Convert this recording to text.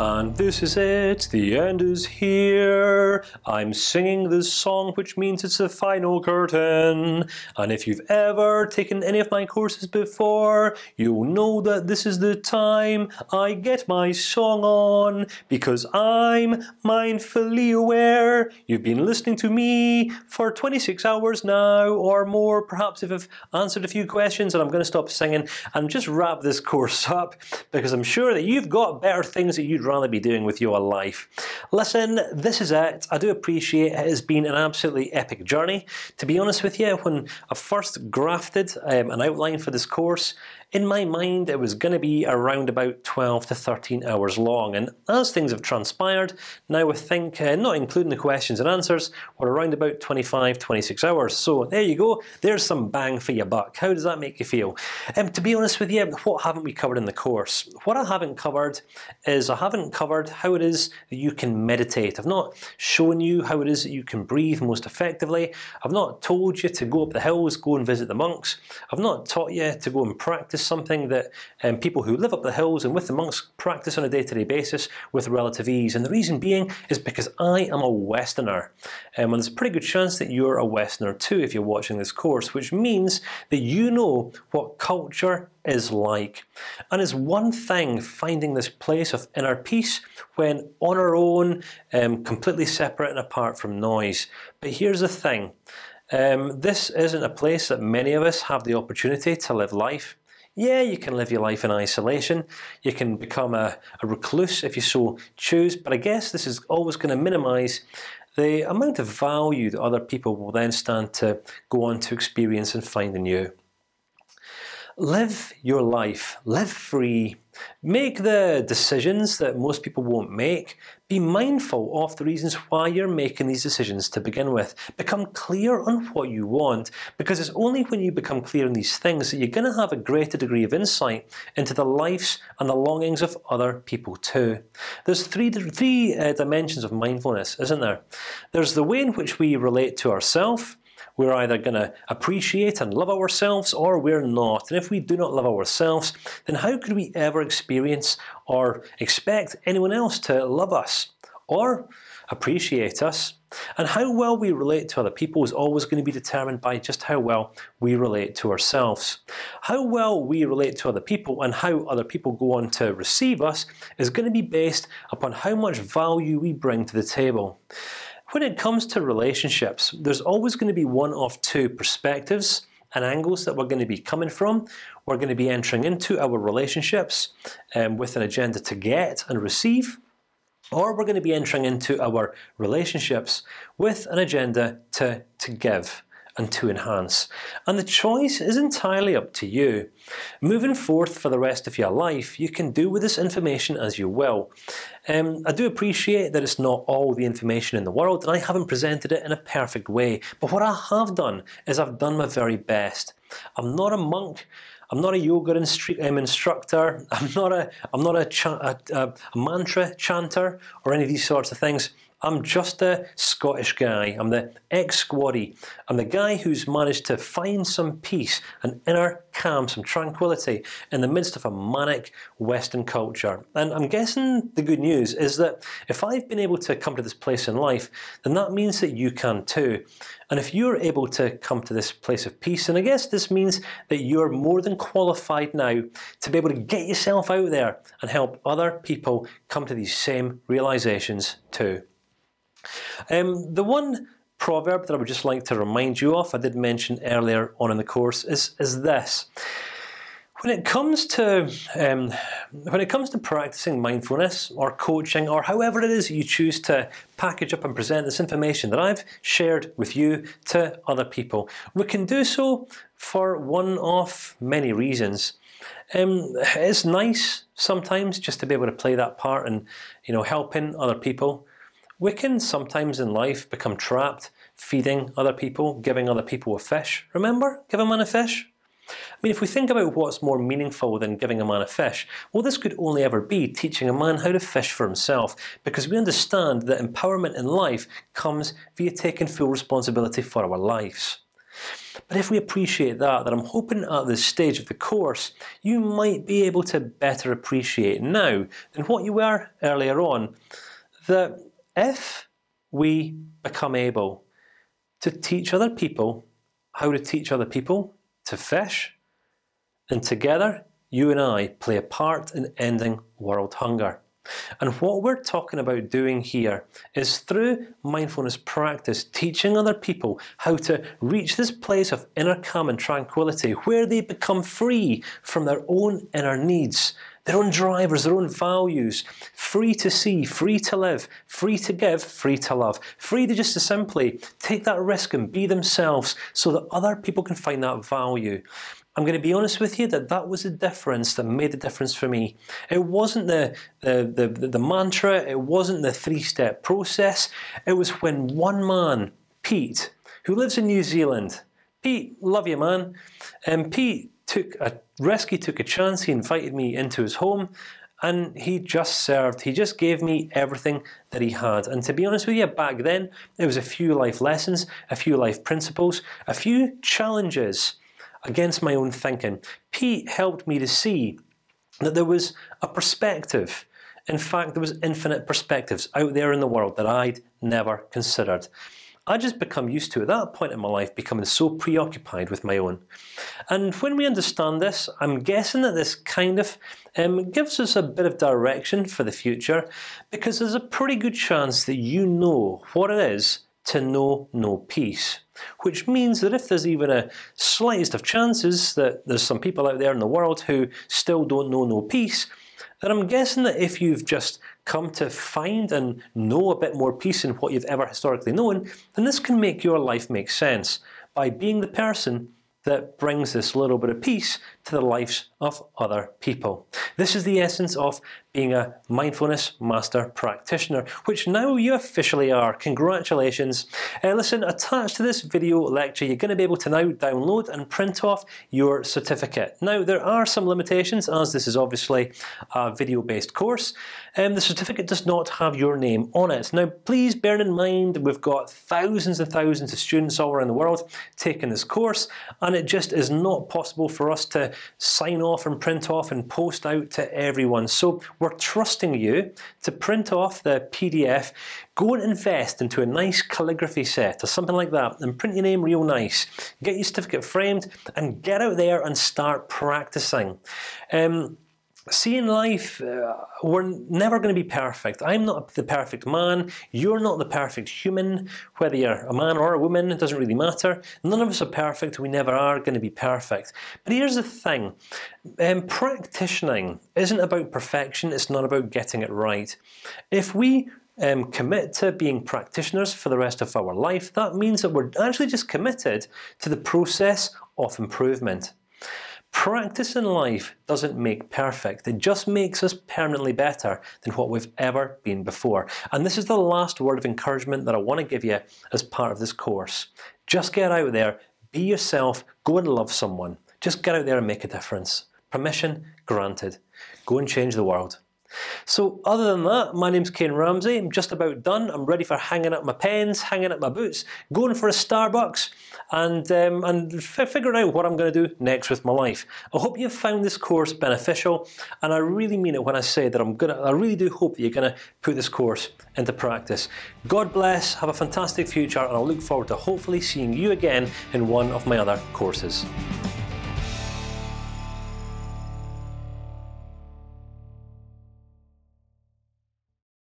And this is it, the end is here. I'm singing this song, which means it's the final curtain. And if you've ever taken any of my courses before, you'll know that this is the time I get my song on, because I'm mindfully aware. You've been listening to me for 26 hours now, or more, perhaps if I've answered a few questions, and I'm going to stop singing and just wrap this course up, because I'm sure that you've got better things that you'd rather be doing with your life. Listen, this is it. I do appreciate it has been an absolutely epic journey. To be honest with you, when I first grafted um, an outline for this course, in my mind, it was going to be around about 12 to 13 hours long, and as things have transpired, now I think, uh, not including the questions and answers, we're around about 25, 26 hours. So there you go. There's some bang for your buck. How does that make you feel? Um, to be honest with you, what haven't we covered in the course? What I haven't covered is I haven't covered how it is that you can meditate. I've not shown you how it is that you can breathe most effectively. I've not told you to go up the hills, go and visit the monks. I've not taught you to go and practice practice something that um, people who live up the hills and with the monks practice on a day-to-day -day basis with relative ease. And the reason being is because I am a Westerner, um, and there's a pretty good chance that you're a Westerner too if you're watching this course, which means that you know what culture is like. And it's one thing finding this place of inner peace when on our own, um, completely separate and apart from noise. But here's the thing. Um, this isn't a place that many of us have the opportunity to live life. Yeah, you can live your life in isolation. You can become a, a recluse if you so choose. But I guess this is always going to minimise the amount of value that other people will then stand to go on to experience and find in you. Live your life. Live free. Make the decisions that most people won't make. Be mindful of the reasons why you're making these decisions to begin with. Become clear on what you want, because it's only when you become clear on these things that you're going to have a greater degree of insight into the lives and the longings of other people too. There's three three uh, dimensions of mindfulness, isn't there? There's the way in which we relate to ourselves we're either going to appreciate and love ourselves, or we're not. And if we do not love ourselves, then how could we ever experience or expect anyone else to love us or appreciate us? And how well we relate to other people is always going to be determined by just how well we relate to ourselves. How well we relate to other people and how other people go on to receive us is going to be based upon how much value we bring to the table. When it comes to relationships, there's always going to be one of two perspectives and angles that we're going to be coming from. We're going to be entering into our relationships um, with an agenda to get and receive, or we're going to be entering into our relationships with an agenda to to give and to enhance. And the choice is entirely up to you. Moving forth for the rest of your life, you can do with this information as you will. Um, I do appreciate that it's not all the information in the world, and I haven't presented it in a perfect way. But what I have done is I've done my very best. I'm not a monk. I'm not a yoga um, instructor. I'm not a I'm not a, a, a, mantra chanter or any of these sorts of things. I'm just a Scottish guy. I'm the ex-squaddy. I'm the guy who's managed to find some peace, an inner calm, some tranquility in the midst of a manic Western culture. And I'm guessing the good news is that if I've been able to come to this place in life, then that means that you can too. And if you're able to come to this place of peace, and I guess this means that you're more than qualified now to be able to get yourself out there and help other people come to these same realizations too. Um, the one proverb that I would just like to remind you of, I did mention earlier on in the course, is is this. When it comes to um, when it comes to practicing mindfulness or coaching or however it is you choose to package up and present this information that I've shared with you to other people, we can do so for one of many reasons. Um, it's nice sometimes just to be able to play that part and you know helping other people. We can sometimes in life become trapped feeding other people, giving other people a fish. Remember, give a man a fish. I mean, if we think about what's more meaningful than giving a man a fish, well, this could only ever be teaching a man how to fish for himself, because we understand that empowerment in life comes via taking full responsibility for our lives. But if we appreciate that, then I'm hoping at this stage of the course you might be able to better appreciate now than what you were earlier on. That if we become able to teach other people how to teach other people to fish, then together you and I play a part in ending world hunger. And what we're talking about doing here is through mindfulness practice, teaching other people how to reach this place of inner calm and tranquility, where they become free from their own inner needs, their own drivers, their own values, free to see, free to live, free to give, free to love, free to just to simply take that risk and be themselves, so that other people can find that value. I'm going to be honest with you that that was the difference that made the difference for me. It wasn't the the the, the mantra. It wasn't the three-step process. It was when one man, Pete, who lives in New Zealand, Pete, love you, man, and Pete took a risk. He took a chance. He invited me into his home. And he just served. He just gave me everything that he had. And to be honest with you, back then it was a few life lessons, a few life principles, a few challenges against my own thinking. Pete helped me to see that there was a perspective. In fact, there was infinite perspectives out there in the world that I'd never considered. I just become used to at that point in my life becoming so preoccupied with my own. And when we understand this, I'm guessing that this kind of um, gives us a bit of direction for the future, because there's a pretty good chance that you know what it is to know no peace. Which means that if there's even a slightest of chances that there's some people out there in the world who still don't know no peace, then I'm guessing that if you've just come to find and know a bit more peace in what you've ever historically known, then this can make your life make sense by being the person that brings this little bit of peace to the lives of other people. This is the essence of being a mindfulness master practitioner, which now you officially are. Congratulations! Uh, listen, attached to this video lecture, you're going to be able to now download and print off your certificate. Now there are some limitations, as this is obviously a video-based course. Um, the certificate does not have your name on it. Now, please bear in mind we've got thousands and thousands of students all around the world taking this course, and it just is not possible for us to sign off and print off and post out to everyone. So we're trusting you to print off the PDF, go and invest into a nice calligraphy set or something like that, and print your name real nice. Get your certificate framed and get out there and start practicing. Um, See, in life, uh, we're never going to be perfect. I'm not the perfect man. You're not the perfect human. Whether you're a man or a woman, it doesn't really matter. None of us are perfect. We never are going to be perfect. But here's the thing: um, practicing isn't about perfection. It's not about getting it right. If we um, commit to being practitioners for the rest of our life, that means that we're actually just committed to the process of improvement. Practice in life doesn't make perfect. It just makes us permanently better than what we've ever been before. And this is the last word of encouragement that I want to give you as part of this course. Just get out there, be yourself, go and love someone. Just get out there and make a difference. Permission granted. Go and change the world. So other than that, my name's Kain Ramsay. I'm just about done. I'm ready for hanging up my pens, hanging up my boots, going for a Starbucks, and um, and figuring out what I'm going to do next with my life. I hope you've found this course beneficial, and I really mean it when I say that I'm gonna. I really do hope that you're going to put this course into practice. God bless. Have a fantastic future, and I look forward to hopefully seeing you again in one of my other courses.